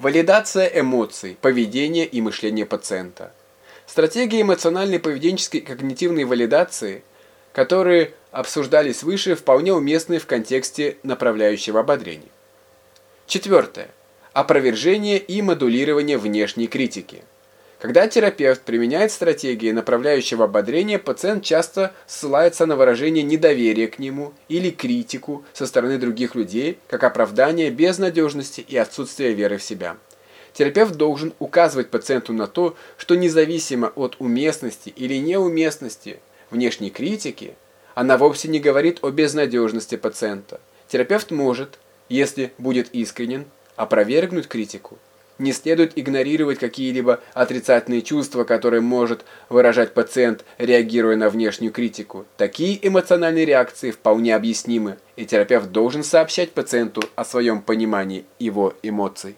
Валидация эмоций, поведения и мышления пациента. Стратегии эмоциональной, поведенческой и когнитивной валидации, которые обсуждались выше, вполне уместны в контексте направляющего ободрения. Четвертое. Опровержение и модулирование внешней критики. Когда терапевт применяет стратегии направляющего ободрения, пациент часто ссылается на выражение недоверия к нему или критику со стороны других людей, как оправдание безнадежности и отсутствия веры в себя. Терапевт должен указывать пациенту на то, что независимо от уместности или неуместности внешней критики, она вовсе не говорит о безнадежности пациента. Терапевт может, если будет искренен, опровергнуть критику не следует игнорировать какие-либо отрицательные чувства, которые может выражать пациент, реагируя на внешнюю критику. Такие эмоциональные реакции вполне объяснимы, и терапевт должен сообщать пациенту о своем понимании его эмоций.